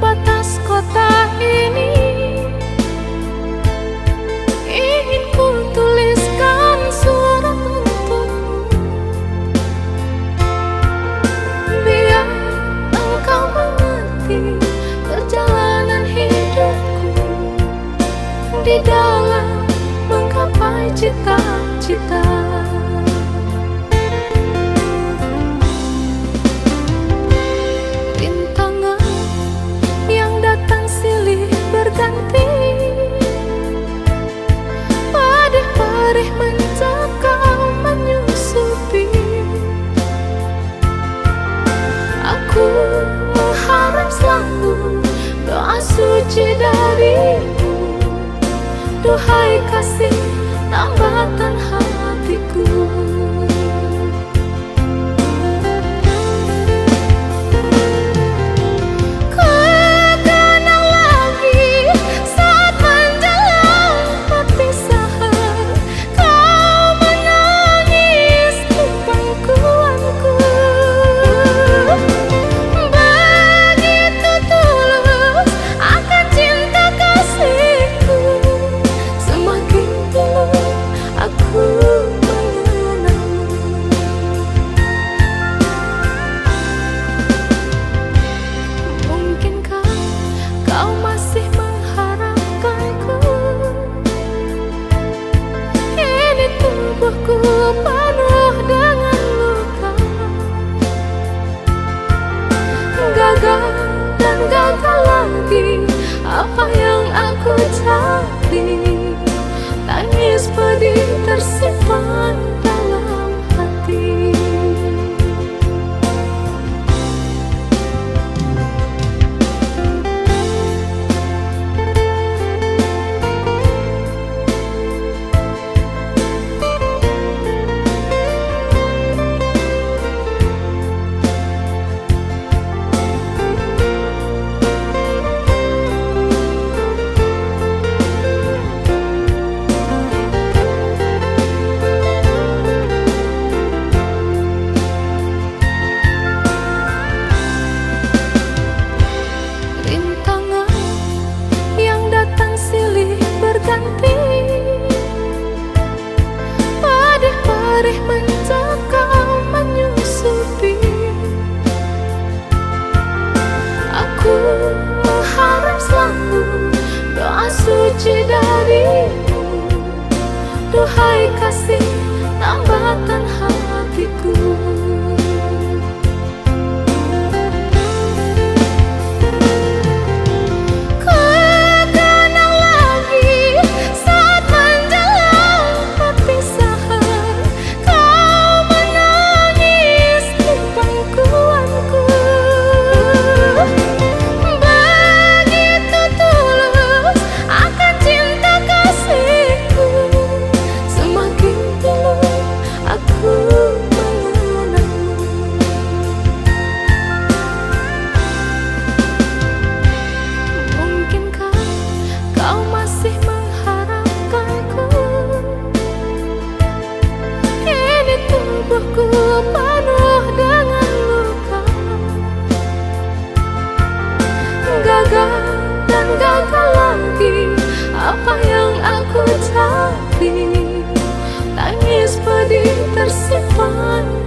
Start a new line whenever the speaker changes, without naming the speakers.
batas kota ini. Ingin ku tuliskan surat untukmu. Biar engkau mengerti perjalanan hidupku. Di dalam menggapai cita-cita. Duhai kasih apa yang aku cari? Tangis pedih tersimpan. hati. Tangis pedih tersimpan.